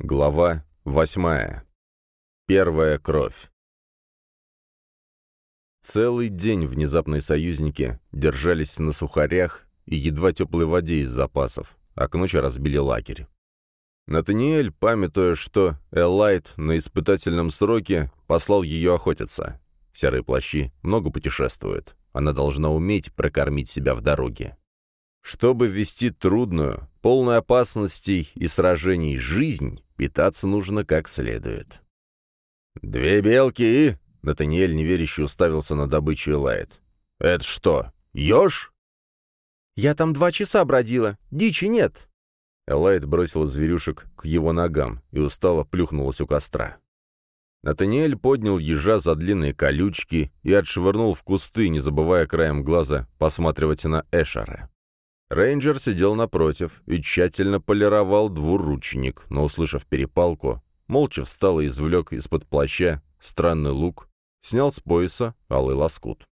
Глава восьмая. Первая кровь. Целый день внезапные союзники держались на сухарях и едва теплой воде из запасов, а к ночи разбили лагерь. Натаниэль, памятуя, что Элайт на испытательном сроке, послал ее охотиться. Серые плащи много путешествуют. Она должна уметь прокормить себя в дороге. Чтобы вести трудную, полную опасностей и сражений жизнь, питаться нужно как следует. «Две белки и...» — Натаниэль неверяще уставился на добычу Элайт. «Это что, еж?» «Я там два часа бродила. Дичи нет». Элайт бросила зверюшек к его ногам и устало плюхнулась у костра. Натаниэль поднял ежа за длинные колючки и отшвырнул в кусты, не забывая краем глаза посматривать на Эшера. Рейнджер сидел напротив и тщательно полировал двуручник, но, услышав перепалку, молча встал и извлек из-под плаща странный лук, снял с пояса алый лоскут.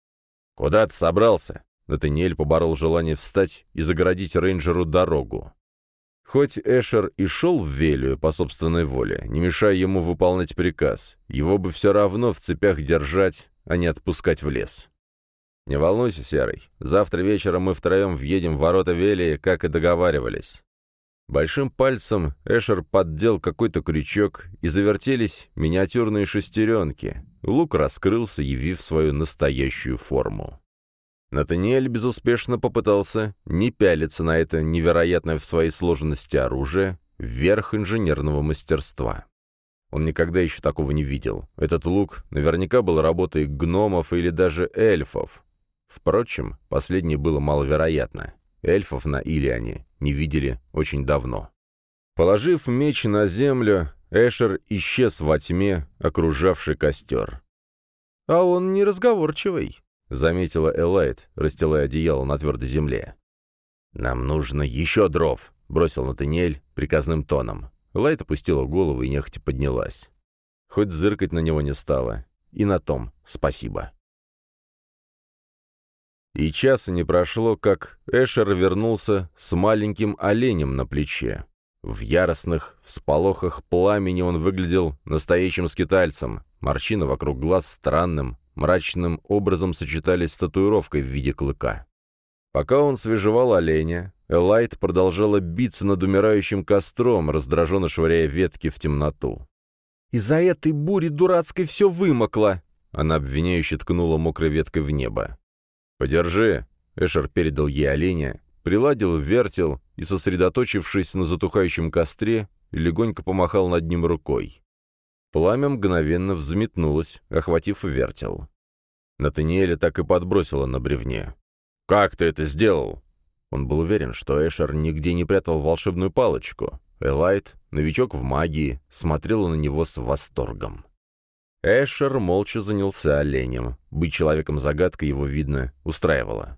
«Куда ты собрался?» Натаниэль поборол желание встать и загородить рейнджеру дорогу. Хоть Эшер и шел в Велию по собственной воле, не мешая ему выполнять приказ, его бы все равно в цепях держать, а не отпускать в лес. «Не волнуйся, Серый. Завтра вечером мы втроем въедем в ворота Велии, как и договаривались». Большим пальцем Эшер поддел какой-то крючок, и завертелись миниатюрные шестеренки. Лук раскрылся, явив свою настоящую форму. Натаниэль безуспешно попытался не пялиться на это невероятное в своей сложности оружие, верх инженерного мастерства. Он никогда еще такого не видел. Этот лук наверняка был работой гномов или даже эльфов, Впрочем, последнее было маловероятно. Эльфов на Илиане не видели очень давно. Положив меч на землю, Эшер исчез во тьме, окружавший костер. «А он неразговорчивый», — заметила Элайт, расстилая одеяло на твердой земле. «Нам нужно еще дров», — бросил Натаниэль приказным тоном. Элайт опустила голову и нехотя поднялась. Хоть зыркать на него не стало. И на том спасибо. И часа не прошло, как Эшер вернулся с маленьким оленем на плече. В яростных всполохах пламени он выглядел настоящим скитальцем. Морщины вокруг глаз странным, мрачным образом сочетались с татуировкой в виде клыка. Пока он свежевал оленя, Элайт продолжала биться над умирающим костром, раздраженно швыряя ветки в темноту. «Из-за этой бури дурацкой все вымокло!» Она обвиняюще ткнула мокрой веткой в небо. «Подержи!» — Эшер передал ей оленя, приладил вертел и, сосредоточившись на затухающем костре, легонько помахал над ним рукой. Пламя мгновенно взметнулось, охватив вертел. Натаниэля так и подбросило на бревне. «Как ты это сделал?» Он был уверен, что Эшер нигде не прятал волшебную палочку. Элайт, новичок в магии, смотрела на него с восторгом. Эшер молча занялся оленем. Быть человеком-загадкой его, видно, устраивало.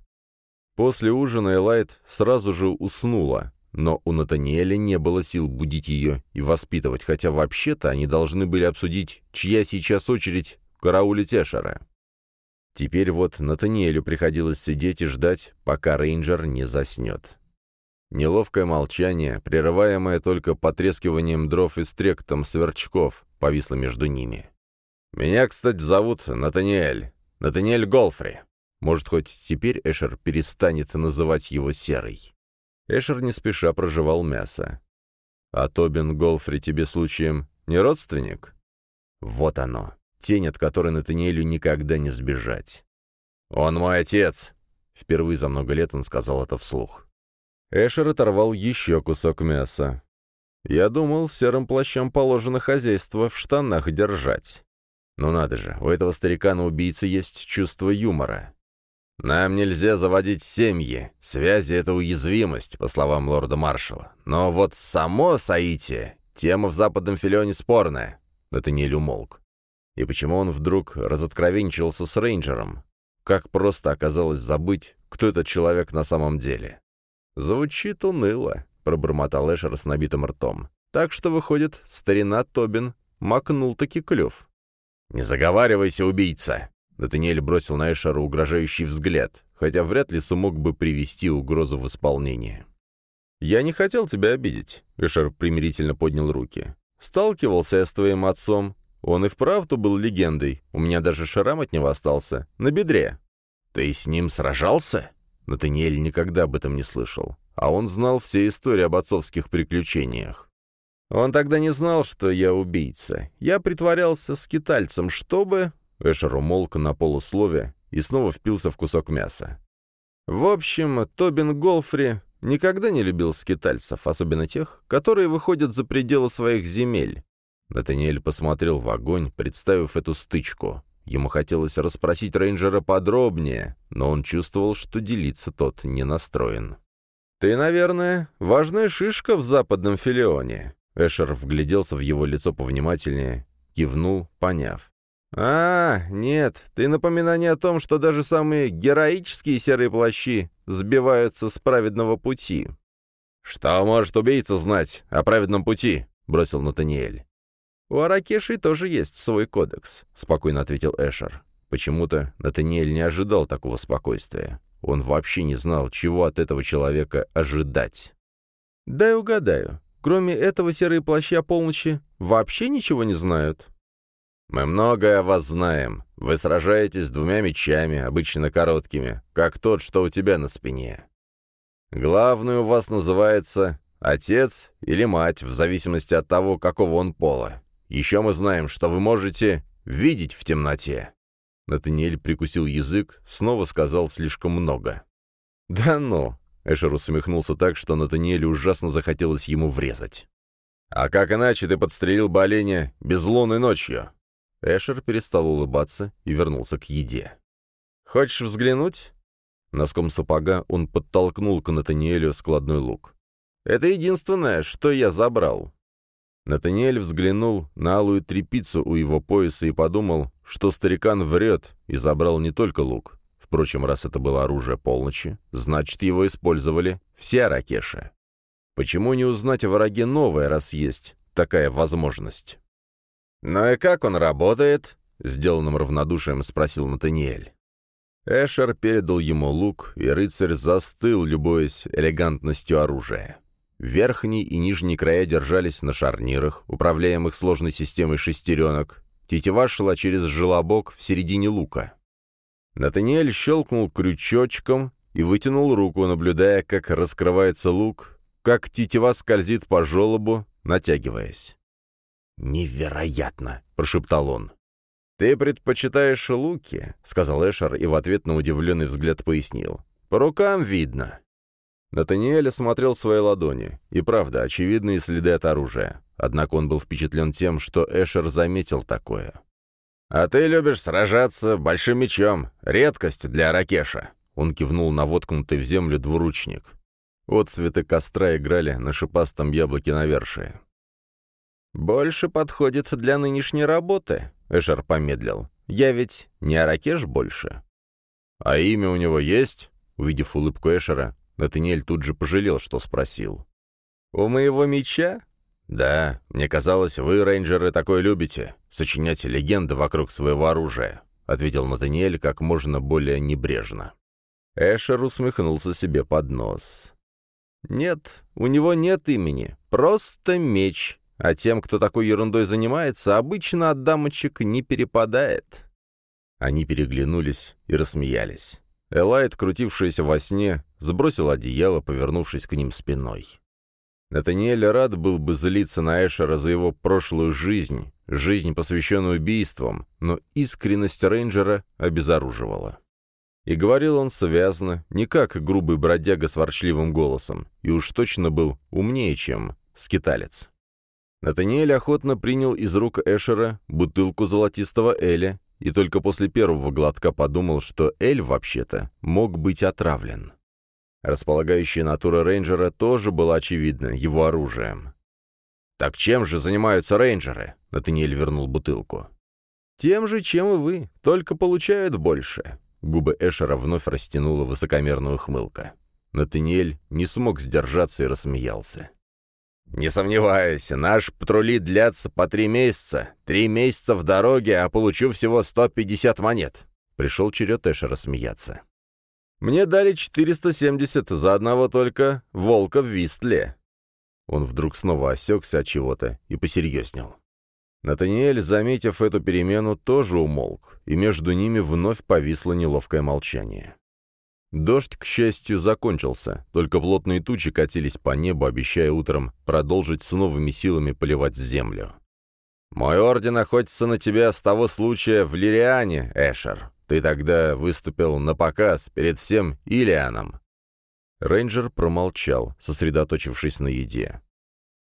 После ужина Элайт сразу же уснула, но у Натаниэля не было сил будить ее и воспитывать, хотя вообще-то они должны были обсудить, чья сейчас очередь караулить Эшера. Теперь вот Натаниэлю приходилось сидеть и ждать, пока рейнджер не заснет. Неловкое молчание, прерываемое только потрескиванием дров и стректом сверчков, повисло между ними. «Меня, кстати, зовут Натаниэль. Натаниэль Голфри. Может, хоть теперь Эшер перестанет называть его Серый?» Эшер не спеша проживал мясо. «А Тобин Голфри тебе случаем не родственник?» Вот оно, тень, от которой Натаниэлю никогда не сбежать. «Он мой отец!» Впервые за много лет он сказал это вслух. Эшер оторвал еще кусок мяса. «Я думал, серым плащам положено хозяйство в штанах держать». Ну надо же, у этого старика на убийце есть чувство юмора. «Нам нельзя заводить семьи. Связи — это уязвимость», по словам лорда-маршала. «Но вот само соитие — тема в западном филионе спорная». Натаниэль умолк. И почему он вдруг разоткровенчивался с рейнджером? Как просто оказалось забыть, кто этот человек на самом деле. «Звучит уныло», — пробормотал Эшер с набитым ртом. «Так что, выходит, старина Тобин макнул-таки клюв». «Не заговаривайся, убийца!» Натаниэль бросил на Эшера угрожающий взгляд, хотя вряд ли смог бы привести угрозу в исполнение. «Я не хотел тебя обидеть», — Эшер примирительно поднял руки. Сталкивался я с твоим отцом. Он и вправду был легендой. У меня даже шрам от него остался. На бедре». «Ты с ним сражался?» Натаниэль никогда об этом не слышал. А он знал все истории об отцовских приключениях. Он тогда не знал, что я убийца. Я притворялся скитальцем, чтобы... Эшер умолк на полуслове и снова впился в кусок мяса. В общем, Тобин Голфри никогда не любил скитальцев, особенно тех, которые выходят за пределы своих земель. Натаниэль посмотрел в огонь, представив эту стычку. Ему хотелось расспросить рейнджера подробнее, но он чувствовал, что делиться тот не настроен. «Ты, наверное, важная шишка в западном филионе», Эшер вгляделся в его лицо повнимательнее, кивнул, поняв. «А, нет, ты напоминание о том, что даже самые героические серые плащи сбиваются с праведного пути». «Что может убийца знать о праведном пути?» — бросил Натаниэль. «У Аракеши тоже есть свой кодекс», — спокойно ответил Эшер. Почему-то Натаниэль не ожидал такого спокойствия. Он вообще не знал, чего от этого человека ожидать. «Дай угадаю. Кроме этого серые плаща полночи вообще ничего не знают?» «Мы многое о вас знаем. Вы сражаетесь с двумя мечами, обычно короткими, как тот, что у тебя на спине. Главный у вас называется отец или мать, в зависимости от того, какого он пола. Еще мы знаем, что вы можете видеть в темноте». Натаниэль прикусил язык, снова сказал слишком много. «Да ну!» — Эшер усмехнулся так, что Натаниэлю ужасно захотелось ему врезать. «А как иначе ты подстрелил бы оленя безлунной ночью?» Эшер перестал улыбаться и вернулся к еде. «Хочешь взглянуть?» Носком сапога он подтолкнул к Натаниэлю складной лук. «Это единственное, что я забрал». Натаниэль взглянул на алую трепицу у его пояса и подумал, что старикан врет и забрал не только лук. Впрочем, раз это было оружие полночи, значит, его использовали все аракеши. Почему не узнать о враге новое, раз есть такая возможность? «Ну и как он работает?» — сделанным равнодушием спросил Натаниэль. Эшер передал ему лук, и рыцарь застыл, любуясь элегантностью оружия. Верхний и нижний края держались на шарнирах, управляемых сложной системой шестеренок. Тетива шла через желобок в середине лука. Натаниэль щелкнул крючочком и вытянул руку, наблюдая, как раскрывается лук, как тетива скользит по желобу, натягиваясь. «Невероятно!» — прошептал он. «Ты предпочитаешь луки?» — сказал Эшер и в ответ на удивленный взгляд пояснил. «По рукам видно». Натаниэль осмотрел свои ладони. И правда, очевидные следы от оружия. Однако он был впечатлен тем, что Эшер заметил такое. «А ты любишь сражаться большим мечом. Редкость для Ракеша». Он кивнул на воткнутый в землю двуручник. Отцветы костра играли на шипастом яблоке навершие. «Больше подходит для нынешней работы», — Эшер помедлил. «Я ведь не Аракеш больше». «А имя у него есть?» Увидев улыбку Эшера, Натаниэль тут же пожалел, что спросил. «У моего меча?» «Да, мне казалось, вы, рейнджеры, такое любите, сочинять легенды вокруг своего оружия», — ответил Натаниэль как можно более небрежно. Эшер усмехнулся себе под нос. «Нет, у него нет имени, просто меч, а тем, кто такой ерундой занимается, обычно от дамочек не перепадает». Они переглянулись и рассмеялись. Элайт, крутившаяся во сне, сбросил одеяло, повернувшись к ним спиной. Натаниэль рад был бы злиться на Эшера за его прошлую жизнь, жизнь, посвященную убийствам, но искренность рейнджера обезоруживала. И говорил он связно, не как грубый бродяга с ворчливым голосом, и уж точно был умнее, чем скиталец. Натаниэль охотно принял из рук Эшера бутылку золотистого Эля и только после первого глотка подумал, что Эль, вообще-то, мог быть отравлен. Располагающая натура рейнджера тоже была очевидна его оружием. «Так чем же занимаются рейнджеры?» — Натаниэль вернул бутылку. «Тем же, чем и вы, только получают больше». Губы Эшера вновь растянула высокомерная ухмылка. Натаниэль не смог сдержаться и рассмеялся. «Не сомневаюсь, наши патрули длятся по три месяца. Три месяца в дороге, а получу всего 150 монет». Пришел черед Эшера смеяться. «Мне дали 470 за одного только волка в Вистле». Он вдруг снова осекся от чего-то и посерьезнел. Натаниэль, заметив эту перемену, тоже умолк, и между ними вновь повисло неловкое молчание. Дождь, к счастью, закончился, только плотные тучи катились по небу, обещая утром продолжить с новыми силами поливать землю. «Мой орден охотится на тебя с того случая в Лириане, Эшер. Ты тогда выступил на показ перед всем Илианом». Рейнджер промолчал, сосредоточившись на еде.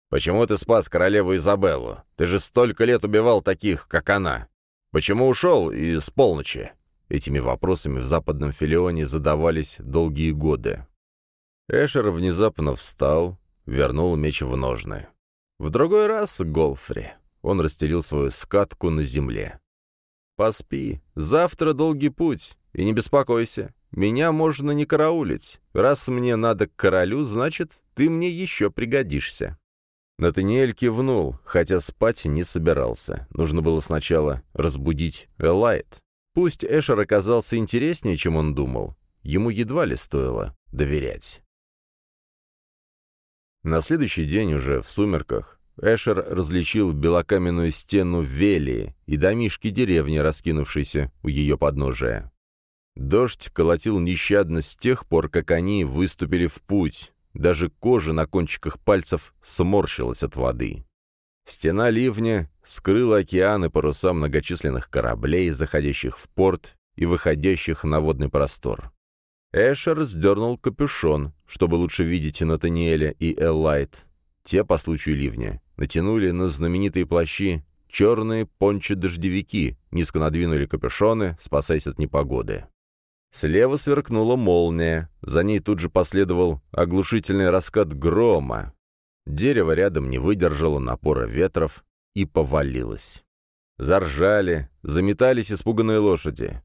«Почему ты спас королеву Изабеллу? Ты же столько лет убивал таких, как она. Почему ушел и с полночи?» Этими вопросами в западном Филионе задавались долгие годы. Эшер внезапно встал, вернул меч в ножны. В другой раз Голфри. Он расстелил свою скатку на земле. «Поспи. Завтра долгий путь. И не беспокойся. Меня можно не караулить. Раз мне надо к королю, значит, ты мне еще пригодишься». Натаниэль кивнул, хотя спать не собирался. Нужно было сначала разбудить Элайт. Пусть Эшер оказался интереснее, чем он думал, ему едва ли стоило доверять. На следующий день уже в сумерках Эшер различил белокаменную стену Велии и домишки деревни, раскинувшейся у ее подножия. Дождь колотил нещадно с тех пор, как они выступили в путь, даже кожа на кончиках пальцев сморщилась от воды. Стена ливня скрыла океаны паруса многочисленных кораблей, заходящих в порт и выходящих на водный простор. Эшер сдернул капюшон, чтобы лучше видеть Натаниэля и Эллайт. Те, по случаю ливня, натянули на знаменитые плащи черные пончи-дождевики, низко надвинули капюшоны, спасаясь от непогоды. Слева сверкнула молния, за ней тут же последовал оглушительный раскат грома. Дерево рядом не выдержало напора ветров и повалилось. Заржали, заметались испуганные лошади.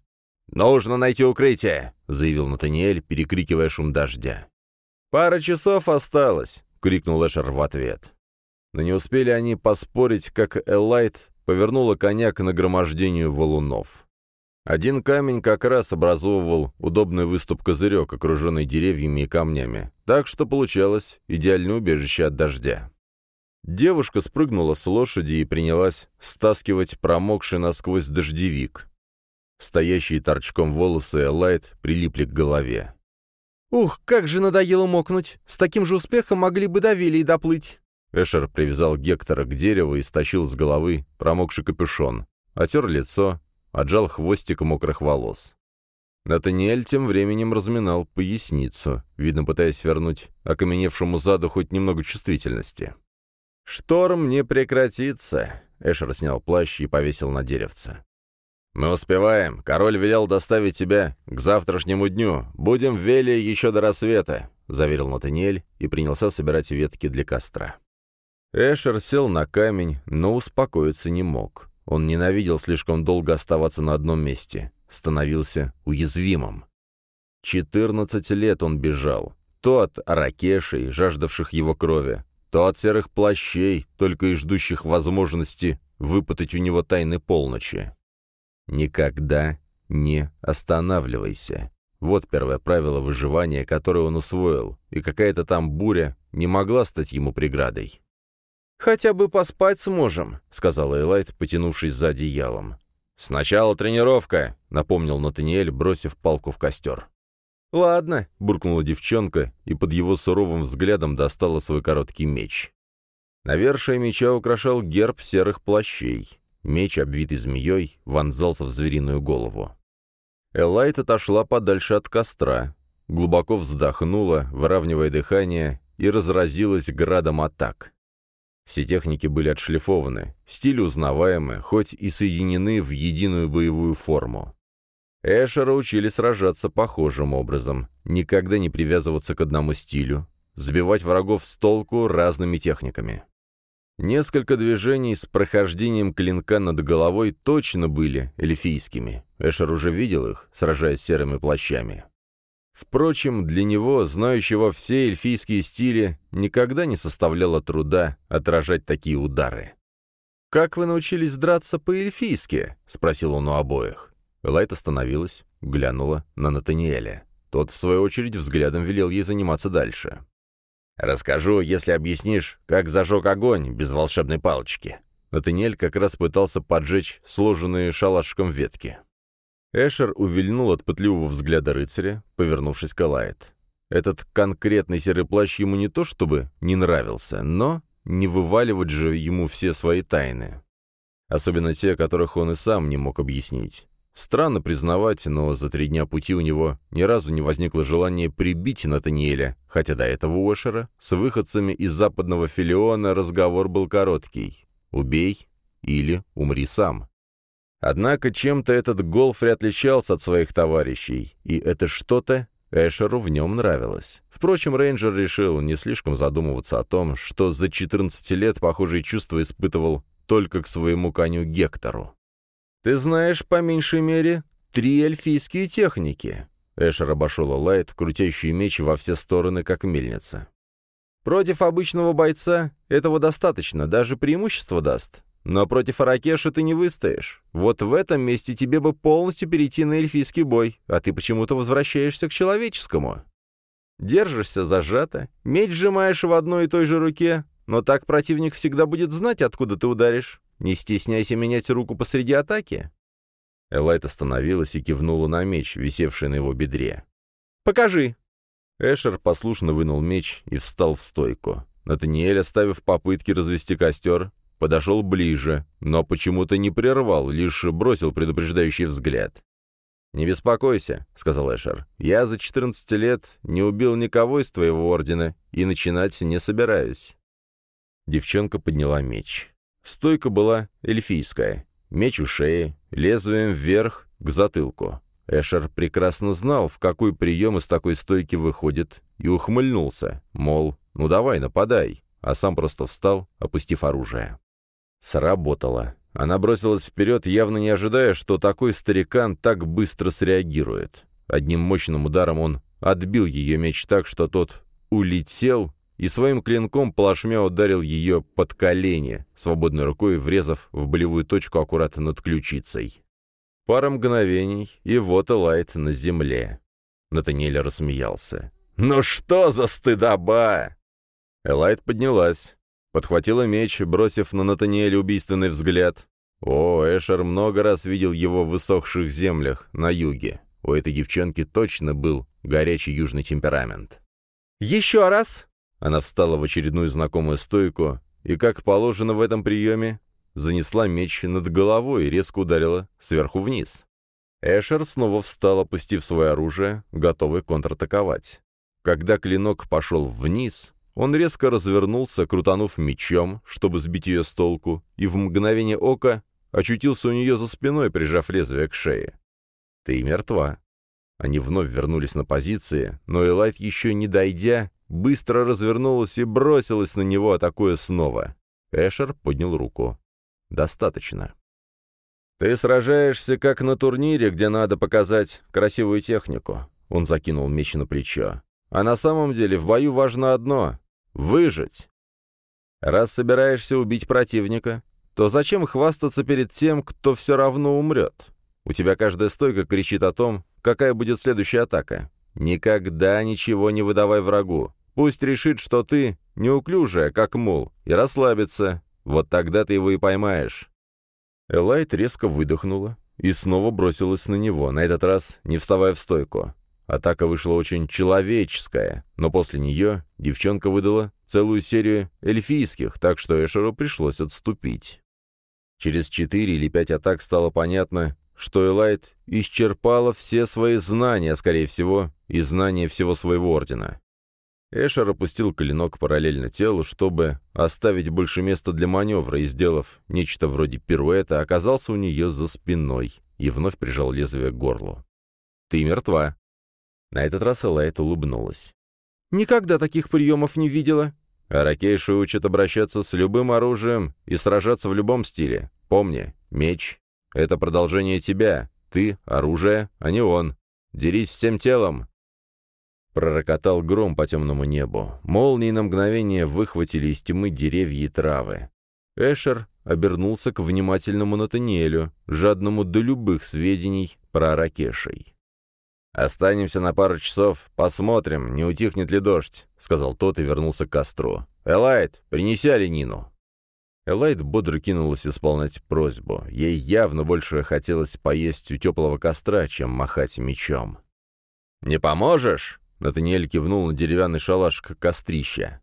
«Нужно найти укрытие!» — заявил Натаниэль, перекрикивая шум дождя. «Пара часов осталось!» — крикнул Эшер в ответ. Но не успели они поспорить, как Элайт повернула коня к нагромождению валунов. Один камень как раз образовывал удобный выступ-козырек, окруженный деревьями и камнями, так что получалось идеальное убежище от дождя. Девушка спрыгнула с лошади и принялась стаскивать промокший насквозь дождевик. Стоящие торчком волосы Элайт прилипли к голове. «Ух, как же надоело мокнуть! С таким же успехом могли бы до Вилии доплыть!» Эшер привязал Гектора к дереву и стащил с головы промокший капюшон, отер лицо, отжал хвостик мокрых волос. Натаниэль тем временем разминал поясницу, видно, пытаясь вернуть окаменевшему заду хоть немного чувствительности. «Шторм не прекратится», — Эшер снял плащ и повесил на деревце. «Мы успеваем. Король велел доставить тебя к завтрашнему дню. Будем в Веле еще до рассвета», — заверил Натаниэль и принялся собирать ветки для костра. Эшер сел на камень, но успокоиться не мог. Он ненавидел слишком долго оставаться на одном месте, становился уязвимым. Четырнадцать лет он бежал, то от аракешей, жаждавших его крови, то от серых плащей, только и ждущих возможности выпытать у него тайны полночи. Никогда не останавливайся. Вот первое правило выживания, которое он усвоил, и какая-то там буря не могла стать ему преградой. «Хотя бы поспать сможем», — сказала Элайт, потянувшись за одеялом. «Сначала тренировка», — напомнил Натаниэль, бросив палку в костер. «Ладно», — буркнула девчонка и под его суровым взглядом достала свой короткий меч. Навершие меча украшал герб серых плащей. Меч, обвитый змеей, вонзался в звериную голову. Элайт отошла подальше от костра, глубоко вздохнула, выравнивая дыхание, и разразилась градом атак. Все техники были отшлифованы, стили узнаваемы, хоть и соединены в единую боевую форму. Эшера учили сражаться похожим образом, никогда не привязываться к одному стилю, сбивать врагов с толку разными техниками. Несколько движений с прохождением клинка над головой точно были эльфийскими. Эшер уже видел их, сражаясь серыми плащами. Впрочем, для него, знающего все эльфийские стили, никогда не составляло труда отражать такие удары. «Как вы научились драться по-эльфийски?» — спросил он у обоих. Элайт остановилась, глянула на Натаниэля. Тот, в свою очередь, взглядом велел ей заниматься дальше. «Расскажу, если объяснишь, как зажег огонь без волшебной палочки». Натаниэль как раз пытался поджечь сложенные шалашиком ветки. Эшер увильнул от пытливого взгляда рыцаря, повернувшись к Элайт. Этот конкретный серый плащ ему не то чтобы не нравился, но не вываливать же ему все свои тайны. Особенно те, которых он и сам не мог объяснить. Странно признавать, но за три дня пути у него ни разу не возникло желания прибить Натаниэля, хотя до этого у Эшера с выходцами из западного филиона разговор был короткий. «Убей или умри сам». Однако чем-то этот Голфри отличался от своих товарищей, и это что-то Эшеру в нем нравилось. Впрочем, рейнджер решил не слишком задумываться о том, что за 14 лет похожие чувства испытывал только к своему коню Гектору. «Ты знаешь, по меньшей мере, три эльфийские техники». Эшер обошел Лайт, крутящий меч во все стороны, как мельница. «Против обычного бойца этого достаточно, даже преимущество даст. Но против Аракеша ты не выстоишь. Вот в этом месте тебе бы полностью перейти на эльфийский бой, а ты почему-то возвращаешься к человеческому. Держишься зажато, меч сжимаешь в одной и той же руке, но так противник всегда будет знать, откуда ты ударишь. Не стесняйся менять руку посреди атаки». Элайт остановилась и кивнула на меч, висевший на его бедре. «Покажи!» Эшер послушно вынул меч и встал в стойку. Натаниэль, оставив попытки развести костер, подошел ближе, но почему-то не прервал, лишь бросил предупреждающий взгляд. «Не беспокойся», — сказал Эшер. «Я за 14 лет не убил никого из твоего ордена и начинать не собираюсь». Девчонка подняла меч. Стойка была эльфийская. Меч у шеи, лезвием вверх, к затылку. Эшер прекрасно знал, в какой прием из такой стойки выходит, и ухмыльнулся, мол, ну давай, нападай, а сам просто встал, опустив оружие. Сработало. Она бросилась вперед, явно не ожидая, что такой старикан так быстро среагирует. Одним мощным ударом он отбил ее меч так, что тот улетел и своим клинком плашмя ударил ее под колени, свободной рукой врезав в болевую точку аккуратно над ключицей. Пара мгновений, и вот Элайт на земле. Натаниэль рассмеялся. «Ну что за стыдоба!» Элайт поднялась, подхватила меч, бросив на Натаниэля убийственный взгляд. О, Эшер много раз видел его в высохших землях на юге. У этой девчонки точно был горячий южный темперамент. «Еще раз!» Она встала в очередную знакомую стойку и, как положено в этом приеме, занесла меч над головой и резко ударила сверху вниз. Эшер снова встал, опустив свое оружие, готовый контратаковать. Когда клинок пошел вниз, он резко развернулся, крутанув мечом, чтобы сбить ее с толку, и в мгновение ока очутился у нее за спиной, прижав лезвие к шее. «Ты мертва». Они вновь вернулись на позиции, но Элайт, еще не дойдя, быстро развернулась и бросилась на него, атакуя снова. Эшер поднял руку. «Достаточно». «Ты сражаешься, как на турнире, где надо показать красивую технику», — он закинул меч на плечо. «А на самом деле в бою важно одно — выжить. Раз собираешься убить противника, то зачем хвастаться перед тем, кто все равно умрет? У тебя каждая стойка кричит о том, какая будет следующая атака. Никогда ничего не выдавай врагу. Пусть решит, что ты неуклюжая, как мул, и расслабится. Вот тогда ты его и поймаешь». Элайт резко выдохнула и снова бросилась на него, на этот раз не вставая в стойку. Атака вышла очень человеческая, но после нее девчонка выдала целую серию эльфийских, так что Эшеру пришлось отступить. Через четыре или пять атак стало понятно, что Элайт исчерпала все свои знания, скорее всего, и знания всего своего ордена. Эшер опустил клинок параллельно телу, чтобы оставить больше места для маневра, и, сделав нечто вроде пируэта, оказался у нее за спиной и вновь прижал лезвие к горлу. «Ты мертва». На этот раз Элайт улыбнулась. «Никогда таких приемов не видела». Аракейши учат обращаться с любым оружием и сражаться в любом стиле. Помни, меч — это продолжение тебя. Ты — оружие, а не он. Дерись всем телом, Пророкотал гром по темному небу. Молнии на мгновение выхватили из тьмы деревья и травы. Эшер обернулся к внимательному Натаниэлю, жадному до любых сведений про Аракешей. «Останемся на пару часов, посмотрим, не утихнет ли дождь», — сказал тот и вернулся к костру. «Элайт, принеси оленину». Элайт бодро кинулась исполнять просьбу. Ей явно больше хотелось поесть у теплого костра, чем махать мечом. «Не поможешь?» — Натаниэль кивнул на деревянный шалаш кострища.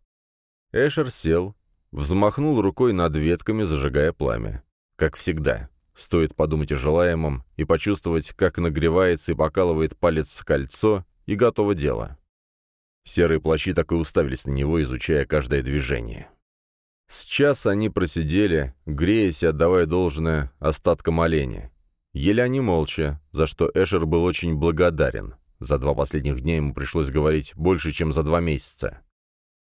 Эшер сел, взмахнул рукой над ветками, зажигая пламя. Как всегда, стоит подумать о желаемом и почувствовать, как нагревается и покалывает палец кольцо, и готово дело. Серые плащи так и уставились на него, изучая каждое движение. С час они просидели, греясь и отдавая должное остаткам оленя. Ели они молча, за что Эшер был очень благодарен. За два последних дня ему пришлось говорить больше, чем за два месяца.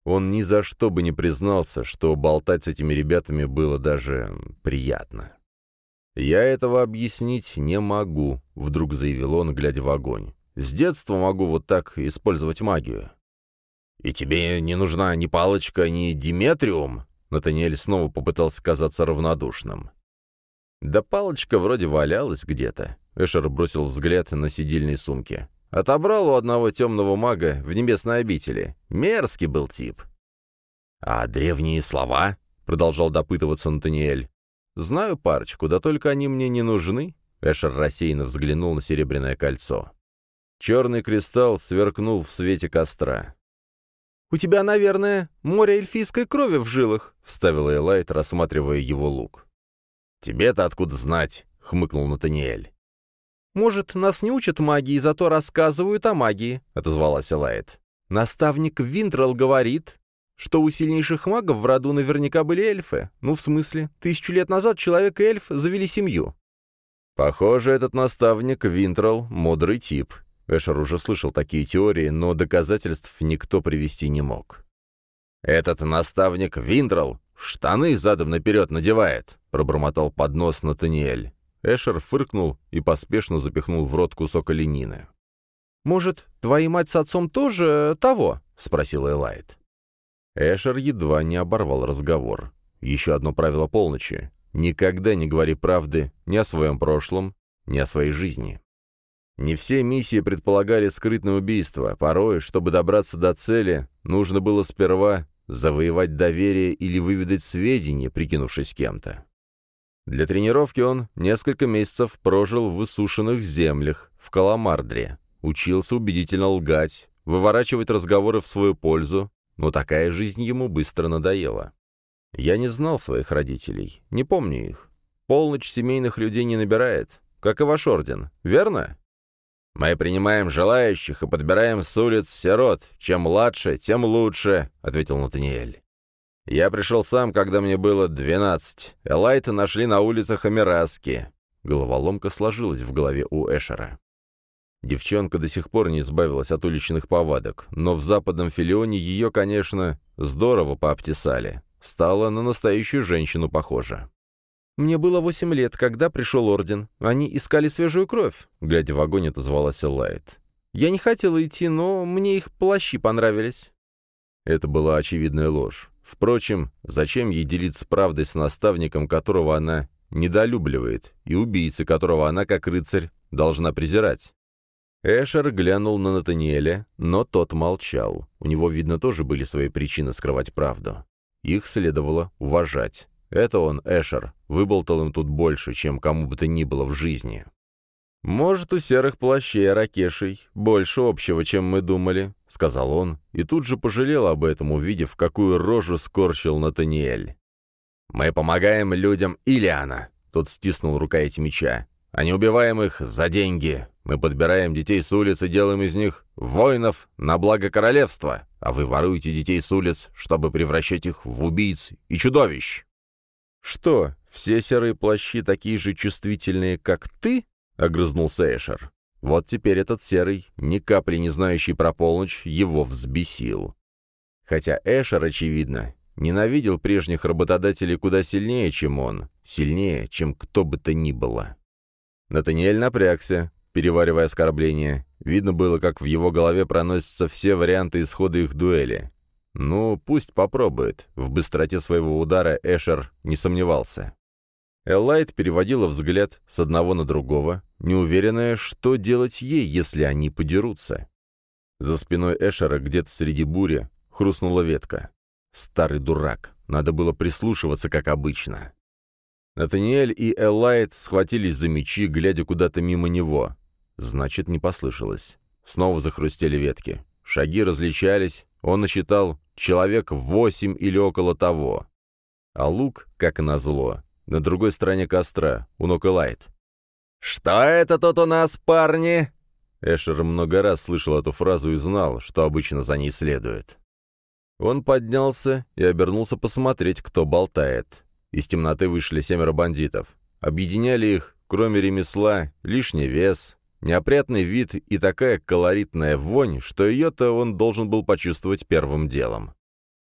Он ни за что бы не признался, что болтать с этими ребятами было даже приятно. «Я этого объяснить не могу», — вдруг заявил он, глядя в огонь. «С детства могу вот так использовать магию». «И тебе не нужна ни палочка, ни диметриум?» Натаниэль снова попытался казаться равнодушным. «Да палочка вроде валялась где-то», — Эшер бросил взгляд на сидельные сумки. «Отобрал у одного темного мага в небесной обители. Мерзкий был тип». «А древние слова?» — продолжал допытываться Натаниэль. «Знаю парочку, да только они мне не нужны», — Эшер рассеянно взглянул на серебряное кольцо. Черный кристалл сверкнул в свете костра. «У тебя, наверное, море эльфийской крови в жилах», — вставила Элайт, рассматривая его лук. «Тебе-то откуда знать?» — хмыкнул Натаниэль. «Может, нас не учат магии, зато рассказывают о магии», — отозвалась Элайт. «Наставник Винтрал говорит, что у сильнейших магов в роду наверняка были эльфы. Ну, в смысле, тысячу лет назад человек и эльф завели семью». «Похоже, этот наставник Винтрал — мудрый тип», Эшер уже слышал такие теории, но доказательств никто привести не мог. «Этот наставник Виндрал штаны задом наперед надевает», — пробормотал под нос Натаниэль. Эшер фыркнул и поспешно запихнул в рот кусок оленины. «Может, твоя мать с отцом тоже того?» — спросил Элайт. Эшер едва не оборвал разговор. Еще одно правило полночи. Никогда не говори правды ни о своем прошлом, ни о своей жизни. Не все миссии предполагали скрытное убийство. Порой, чтобы добраться до цели, нужно было сперва завоевать доверие или выведать сведения, прикинувшись кем-то. Для тренировки он несколько месяцев прожил в высушенных землях, в Каламардре, учился убедительно лгать, выворачивать разговоры в свою пользу, но такая жизнь ему быстро надоела. Я не знал своих родителей, не помню их. Полночь семейных людей не набирает, как и ваш орден, верно? «Мы принимаем желающих и подбираем с улиц сирот. Чем младше, тем лучше», — ответил Натаниэль. «Я пришел сам, когда мне было двенадцать. Элайта нашли на улицах Амираски». Головоломка сложилась в голове у Эшера. Девчонка до сих пор не избавилась от уличных повадок, но в западном Филионе ее, конечно, здорово пообтесали. Стала на настоящую женщину похожа. «Мне было восемь лет, когда пришел орден. Они искали свежую кровь», — глядя в огонь, отозвалась Элайт. «Я не хотела идти, но мне их плащи понравились». Это была очевидная ложь. Впрочем, зачем ей делиться правдой с наставником, которого она недолюбливает, и убийцы, которого она, как рыцарь, должна презирать? Эшер глянул на Натаниэля, но тот молчал. У него, видно, тоже были свои причины скрывать правду. Их следовало уважать. Это он, Эшер, выболтал им тут больше, чем кому бы то ни было в жизни. «Может, у серых плащей Аракешей больше общего, чем мы думали», — сказал он, и тут же пожалел об этом, увидев, какую рожу скорчил Натаниэль. «Мы помогаем людям Илиана», — тот стиснул рукоять меча. «А не убиваем их за деньги. Мы подбираем детей с улиц и делаем из них воинов на благо королевства, а вы воруете детей с улиц, чтобы превращать их в убийц и чудовищ». «Что, все серые плащи такие же чувствительные, как ты?» — огрызнулся Эшер. Вот теперь этот серый, ни капли не знающий про полночь, его взбесил. Хотя Эшер, очевидно, ненавидел прежних работодателей куда сильнее, чем он, сильнее, чем кто бы то ни было. Натаниэль напрягся, переваривая оскорбления. Видно было, как в его голове проносятся все варианты исхода их дуэли. Ну, пусть попробует. В быстроте своего удара Эшер не сомневался. Эллайт переводила взгляд с одного на другого, неуверенная, что делать ей, если они подерутся. За спиной Эшера где-то среди бури хрустнула ветка. Старый дурак. Надо было прислушиваться, как обычно. Натаниэль и Элайт схватились за мечи, глядя куда-то мимо него. Значит, не послышалось. Снова захрустели ветки. Шаги различались. Он насчитал человек восемь или около того. А лук, как назло, на другой стороне костра, у ног Элайт. «Что это тут у нас, парни?» Эшер много раз слышал эту фразу и знал, что обычно за ней следует. Он поднялся и обернулся посмотреть, кто болтает. Из темноты вышли семеро бандитов. Объединяли их, кроме ремесла, лишний вес, неопрятный вид и такая колоритная вонь, что ее-то он должен был почувствовать первым делом.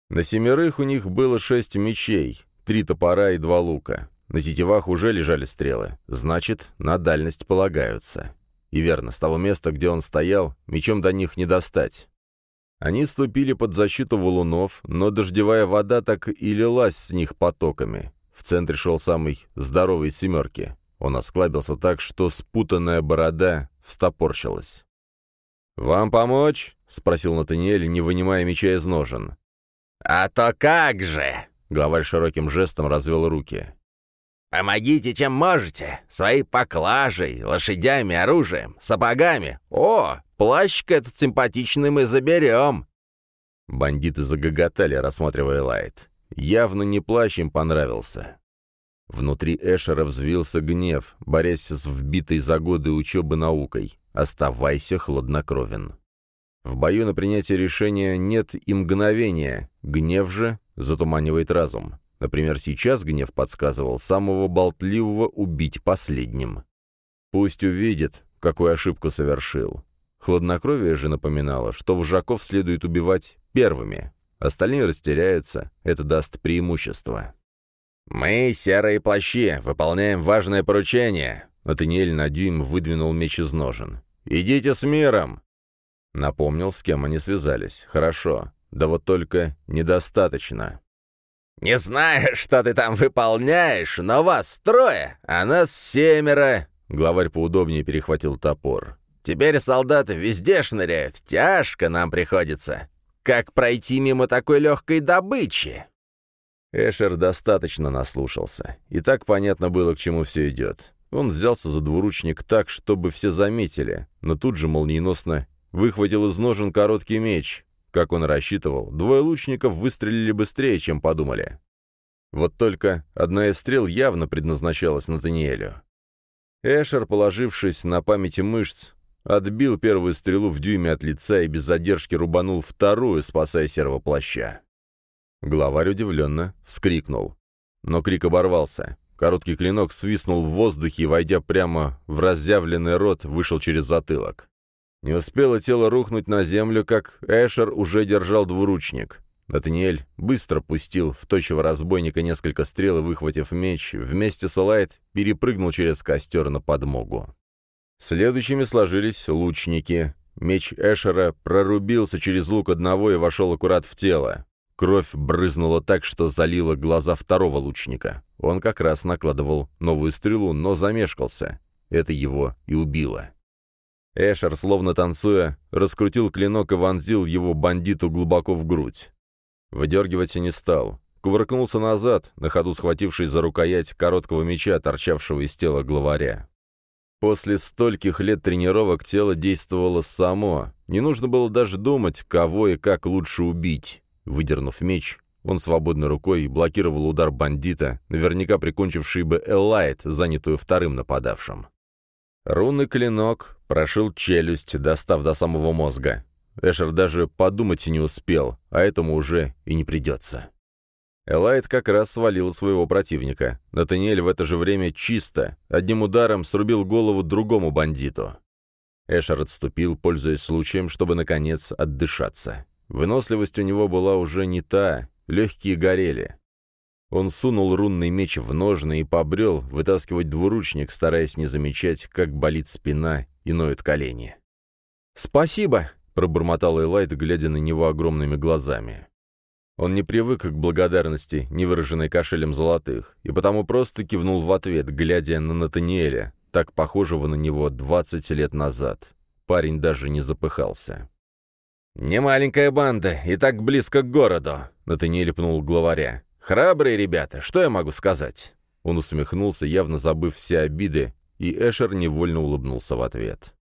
На семерых у них было шесть мечей, три топора и два лука. На тетивах уже лежали стрелы, значит, на дальность полагаются. И верно, с того места, где он стоял, мечом до них не достать. Они ступили под защиту валунов, но дождевая вода так и лилась с них потоками. В центре шел самый здоровый семерки. Он осклабился так, что спутанная борода встопорщилась. «Вам помочь?» — спросил Натаниэль, не вынимая меча из ножен. «А то как же!» — главарь широким жестом развел руки. «Помогите, чем можете. Своей поклажей, лошадями, оружием, сапогами. О, плащик этот симпатичный мы заберем!» Бандиты загоготали, рассматривая Лайт. Явно не плащ им понравился. Внутри Эшера взвился гнев, борясь с вбитой за годы учебы наукой. «Оставайся хладнокровен». В бою на принятие решения нет и мгновения, гнев же затуманивает разум. Например, сейчас гнев подсказывал самого болтливого убить последним. Пусть увидит, какую ошибку совершил. Хладнокровие же напоминало, что вожаков следует убивать первыми. Остальные растеряются, это даст преимущество. «Мы, серые плащи, выполняем важное поручение», — Натаниэль на дюйм выдвинул меч из ножен. «Идите с миром!» Напомнил, с кем они связались. «Хорошо. Да вот только недостаточно. «Не знаю, что ты там выполняешь, но вас трое, а нас семеро!» Главарь поудобнее перехватил топор. «Теперь солдаты везде шныряют, тяжко нам приходится. Как пройти мимо такой легкой добычи?» Эшер достаточно наслушался. И так понятно было, к чему все идет. Он взялся за двуручник так, чтобы все заметили, но тут же молниеносно выхватил из ножен короткий меч, как он рассчитывал, двое лучников выстрелили быстрее, чем подумали. Вот только одна из стрел явно предназначалась Натаниэлю. Эшер, положившись на памяти мышц, отбил первую стрелу в дюйме от лица и без задержки рубанул вторую, спасая серого плаща. Главарь удивленно вскрикнул. Но крик оборвался. Короткий клинок свистнул в воздухе и, войдя прямо в разъявленный рот, вышел через затылок. Не успело тело рухнуть на землю, как Эшер уже держал двуручник. Натаниэль быстро пустил в точего разбойника несколько стрел и, выхватив меч, вместе с Элайт перепрыгнул через костер на подмогу. Следующими сложились лучники. Меч Эшера прорубился через лук одного и вошел аккурат в тело. Кровь брызнула так, что залила глаза второго лучника. Он как раз накладывал новую стрелу, но замешкался. Это его и убило. Эшер, словно танцуя, раскрутил клинок и вонзил его бандиту глубоко в грудь. Выдергивать не стал. Кувыркнулся назад, на ходу схватившись за рукоять короткого меча, торчавшего из тела главаря. После стольких лет тренировок тело действовало само. Не нужно было даже думать, кого и как лучше убить. Выдернув меч, он свободной рукой блокировал удар бандита, наверняка прикончивший бы Элайт, занятую вторым нападавшим. Рунный клинок прошил челюсть, достав до самого мозга. Эшер даже подумать не успел, а этому уже и не придется. Элайт как раз свалил своего противника. Натаниэль в это же время чисто, одним ударом срубил голову другому бандиту. Эшер отступил, пользуясь случаем, чтобы, наконец, отдышаться. Выносливость у него была уже не та, легкие горели. Он сунул рунный меч в ножны и побрел вытаскивать двуручник, стараясь не замечать, как болит спина и ноют колени. «Спасибо!» — пробормотал Элайт, глядя на него огромными глазами. Он не привык к благодарности, не выраженной кошелем золотых, и потому просто кивнул в ответ, глядя на Натаниэля, так похожего на него 20 лет назад. Парень даже не запыхался. «Не маленькая банда, и так близко к городу», — Натаниэль пнул главаря. «Храбрые ребята, что я могу сказать?» Он усмехнулся, явно забыв все обиды, и Эшер невольно улыбнулся в ответ.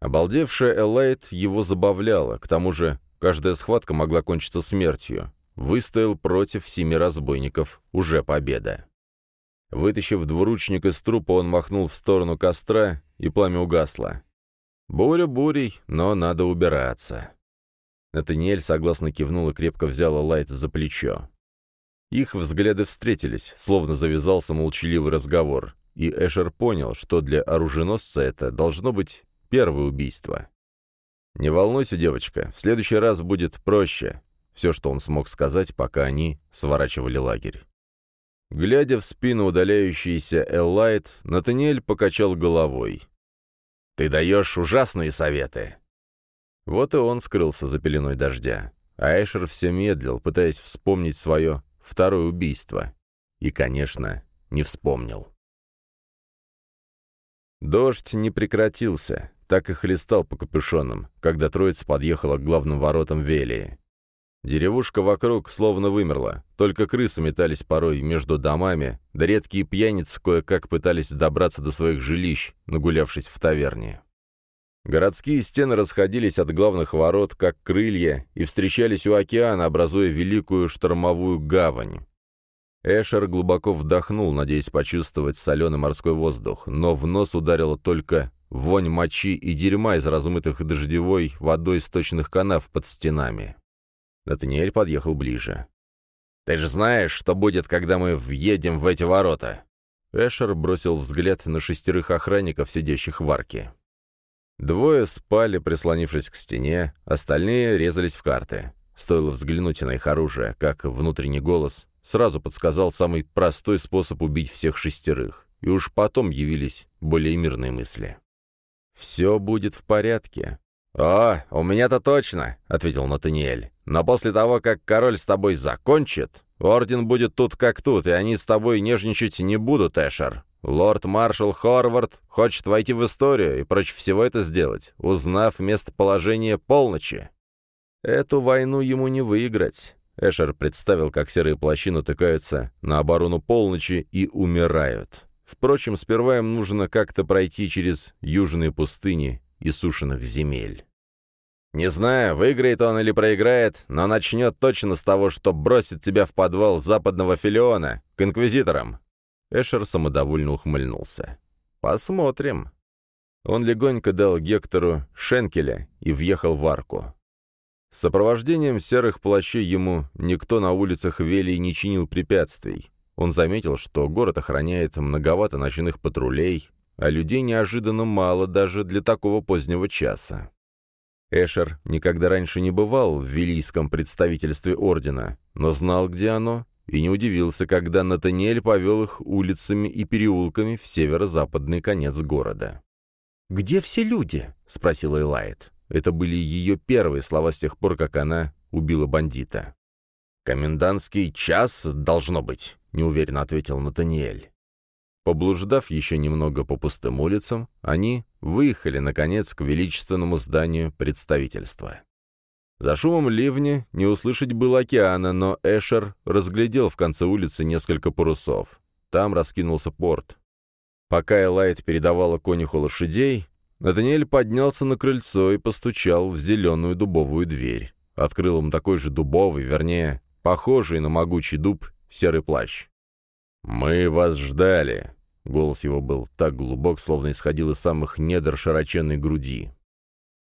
Обалдевшая Элайт его забавляла, к тому же каждая схватка могла кончиться смертью. Выстоял против семи разбойников, уже победа. Вытащив двуручник из трупа, он махнул в сторону костра, и пламя угасло. Буря бурей, но надо убираться. Натаниэль согласно кивнул и крепко взял Лайт за плечо. Их взгляды встретились, словно завязался молчаливый разговор, и Эшер понял, что для оруженосца это должно быть первое убийство. «Не волнуйся, девочка, в следующий раз будет проще», — все, что он смог сказать, пока они сворачивали лагерь. Глядя в спину удаляющейся Эллайт, Натаниэль покачал головой. «Ты даешь ужасные советы!» Вот и он скрылся за пеленой дождя. А Эшер все медлил, пытаясь вспомнить свое второе убийство. И, конечно, не вспомнил. Дождь не прекратился, так и хлестал по капюшонам, когда троица подъехала к главным воротам Велии. Деревушка вокруг словно вымерла, только крысы метались порой между домами, да редкие пьяницы кое-как пытались добраться до своих жилищ, нагулявшись в таверне. Городские стены расходились от главных ворот, как крылья, и встречались у океана, образуя великую штормовую гавань. Эшер глубоко вдохнул, надеясь почувствовать соленый морской воздух, но в нос ударила только вонь мочи и дерьма из размытых дождевой водой сточных канав под стенами. Натаниэль подъехал ближе. «Ты же знаешь, что будет, когда мы въедем в эти ворота?» Эшер бросил взгляд на шестерых охранников, сидящих в арке. Двое спали, прислонившись к стене, остальные резались в карты. Стоило взглянуть на их оружие, как внутренний голос сразу подсказал самый простой способ убить всех шестерых, и уж потом явились более мирные мысли. «Все будет в порядке». «О, у меня-то точно», — ответил Натаниэль. Но после того, как король с тобой закончит, орден будет тут как тут, и они с тобой нежничать не будут, Эшер. Лорд-маршал Хорвард хочет войти в историю и прочь всего это сделать, узнав местоположение полночи. Эту войну ему не выиграть. Эшер представил, как серые плащи натыкаются на оборону полночи и умирают. Впрочем, сперва им нужно как-то пройти через южные пустыни и сушеных земель. Не знаю, выиграет он или проиграет, но начнет точно с того, что бросит тебя в подвал западного филиона, к инквизиторам». Эшер самодовольно ухмыльнулся. «Посмотрим». Он легонько дал Гектору шенкеля и въехал в арку. С сопровождением серых плащей ему никто на улицах Велии не чинил препятствий. Он заметил, что город охраняет многовато ночных патрулей, а людей неожиданно мало даже для такого позднего часа. Эшер никогда раньше не бывал в Вилийском представительстве Ордена, но знал, где оно, и не удивился, когда Натаниэль повел их улицами и переулками в северо-западный конец города. «Где все люди?» — спросила Элайт. Это были ее первые слова с тех пор, как она убила бандита. «Комендантский час, должно быть», — неуверенно ответил Натаниэль. Поблуждав еще немного по пустым улицам, они выехали, наконец, к величественному зданию представительства. За шумом ливня не услышать было океана, но Эшер разглядел в конце улицы несколько парусов. Там раскинулся порт. Пока Элайт передавала конюху лошадей, Натаниэль поднялся на крыльцо и постучал в зеленую дубовую дверь. Открыл им такой же дубовый, вернее, похожий на могучий дуб, серый плащ. «Мы вас ждали!» Голос его был так глубок, словно исходил из самых недр широченной груди.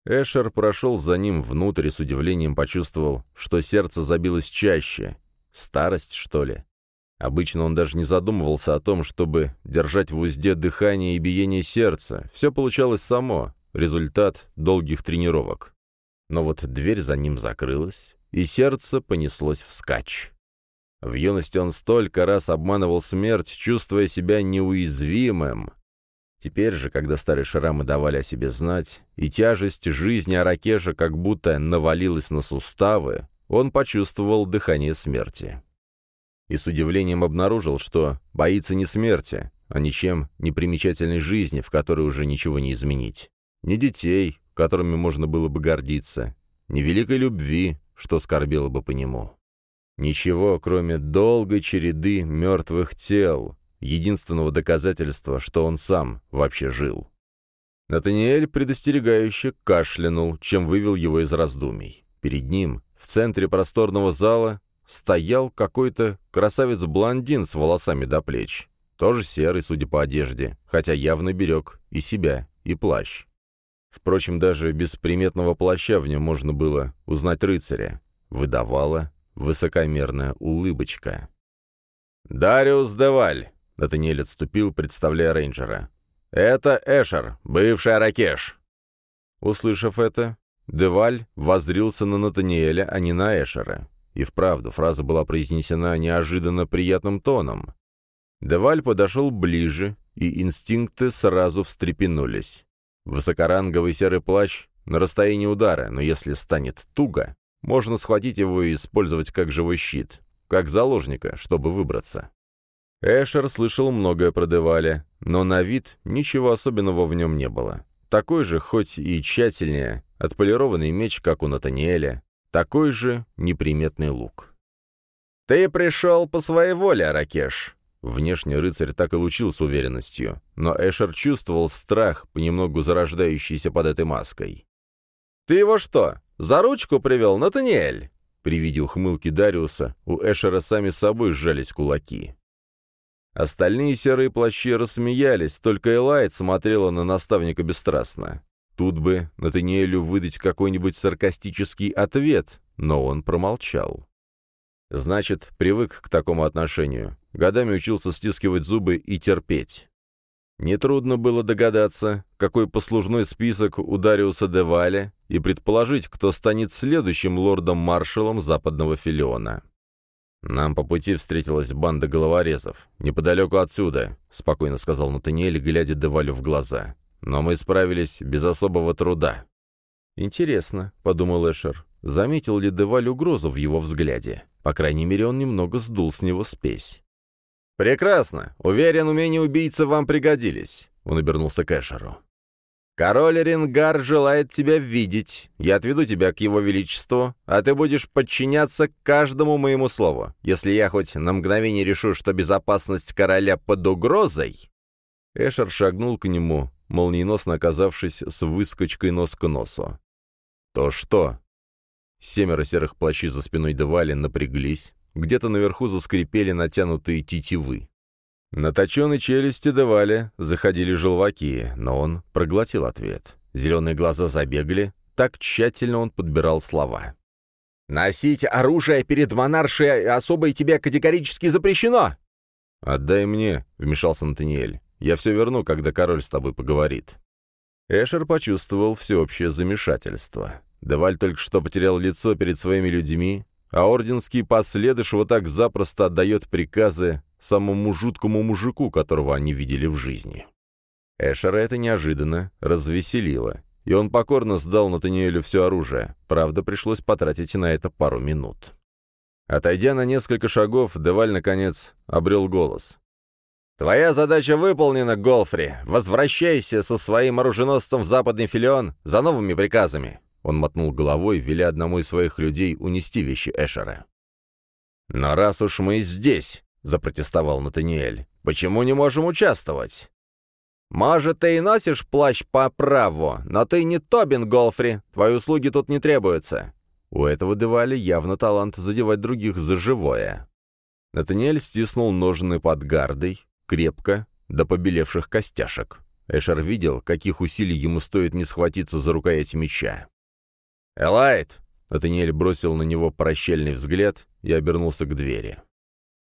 Эшер прошел за ним внутрь и с удивлением почувствовал, что сердце забилось чаще. Старость, что ли? Обычно он даже не задумывался о том, чтобы держать в узде дыхание и биение сердца. Все получалось само, результат долгих тренировок. Но вот дверь за ним закрылась, и сердце понеслось вскачь. В юности он столько раз обманывал смерть, чувствуя себя неуязвимым. Теперь же, когда старые шрамы давали о себе знать, и тяжесть жизни Аракеша как будто навалилась на суставы, он почувствовал дыхание смерти. И с удивлением обнаружил, что боится не смерти, а ничем не примечательной жизни, в которой уже ничего не изменить. Ни детей, которыми можно было бы гордиться, ни великой любви, что скорбело бы по нему. Ничего, кроме долгой череды мертвых тел, единственного доказательства, что он сам вообще жил. Натаниэль предостерегающе кашлянул, чем вывел его из раздумий. Перед ним, в центре просторного зала, стоял какой-то красавец-блондин с волосами до плеч. Тоже серый, судя по одежде, хотя явно берег и себя, и плащ. Впрочем, даже без приметного плаща в нем можно было узнать рыцаря. Выдавала высокомерная улыбочка. «Дариус Деваль!» — Натаниэль отступил, представляя рейнджера. «Это Эшер, бывший Аракеш». Услышав это, Деваль воззрился на Натаниэля, а не на Эшера. И вправду, фраза была произнесена неожиданно приятным тоном. Деваль подошел ближе, и инстинкты сразу встрепенулись. Высокоранговый серый плащ на расстоянии удара, но если станет туго, можно схватить его и использовать как живой щит, как заложника, чтобы выбраться. Эшер слышал многое про Деваля, но на вид ничего особенного в нем не было. Такой же, хоть и тщательнее, отполированный меч, как у Натаниэля, такой же неприметный лук. «Ты пришел по своей воле, Аракеш!» Внешне рыцарь так и лучил с уверенностью, но Эшер чувствовал страх, понемногу зарождающийся под этой маской. «Ты его что, за ручку привел, Натаниэль?» При виде ухмылки Дариуса у Эшера сами собой сжались кулаки. Остальные серые плащи рассмеялись, только Элайт смотрела на наставника бесстрастно. Тут бы Натаниэлю выдать какой-нибудь саркастический ответ, но он промолчал. Значит, привык к такому отношению. Годами учился стискивать зубы и терпеть. Нетрудно было догадаться, какой послужной список у Дариуса и предположить, кто станет следующим лордом-маршалом западного филиона. «Нам по пути встретилась банда головорезов. Неподалеку отсюда», — спокойно сказал Натаниэль, глядя Девалю в глаза. «Но мы справились без особого труда». «Интересно», — подумал Эшер, — заметил ли Деваль угрозу в его взгляде. По крайней мере, он немного сдул с него спесь. «Прекрасно. Уверен, умения убийцы вам пригодились», — он обернулся к Эшеру. «Король Ренгар желает тебя видеть. Я отведу тебя к его величеству, а ты будешь подчиняться каждому моему слову. Если я хоть на мгновение решу, что безопасность короля под угрозой...» Эшер шагнул к нему, молниеносно оказавшись с выскочкой нос к носу. «То что?» Семеро серых плащей за спиной Девали напряглись, где-то наверху заскрипели натянутые тетивы. На точенной челюсти Девали заходили желваки, но он проглотил ответ. Зеленые глаза забегали, так тщательно он подбирал слова. «Носить оружие перед монаршей особой тебе категорически запрещено!» «Отдай мне», — вмешался Натаниэль. «Я все верну, когда король с тобой поговорит». Эшер почувствовал всеобщее замешательство. Деваль только что потерял лицо перед своими людьми, а орденский последыш вот так запросто отдает приказы самому жуткому мужику, которого они видели в жизни. Эшера это неожиданно развеселило, и он покорно сдал Натаниэлю все оружие, правда, пришлось потратить на это пару минут. Отойдя на несколько шагов, Деваль, наконец, обрел голос. «Твоя задача выполнена, Голфри. Возвращайся со своим оруженосцем в западный филион за новыми приказами. Он мотнул головой, веля одному из своих людей унести вещи Эшера. «Но раз уж мы здесь», — запротестовал Натаниэль, — «почему не можем участвовать?» «Может, ты и носишь плащ по праву, но ты не Тобин Голфри, твои услуги тут не требуются». У этого Девали явно талант задевать других за живое. Натаниэль стиснул ножны под гардой, крепко, до побелевших костяшек. Эшер видел, каких усилий ему стоит не схватиться за рукоять меча. «Элайт!» — Натаниэль бросил на него прощальный взгляд и обернулся к двери.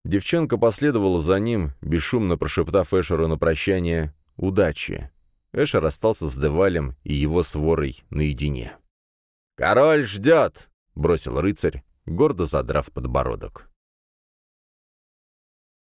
Девчонка последовала за ним, бесшумно прошептав Эшеру на прощание «Удачи!». Эшер остался с Девалем и его сворой наедине. «Король ждет!» — бросил рыцарь, гордо задрав подбородок.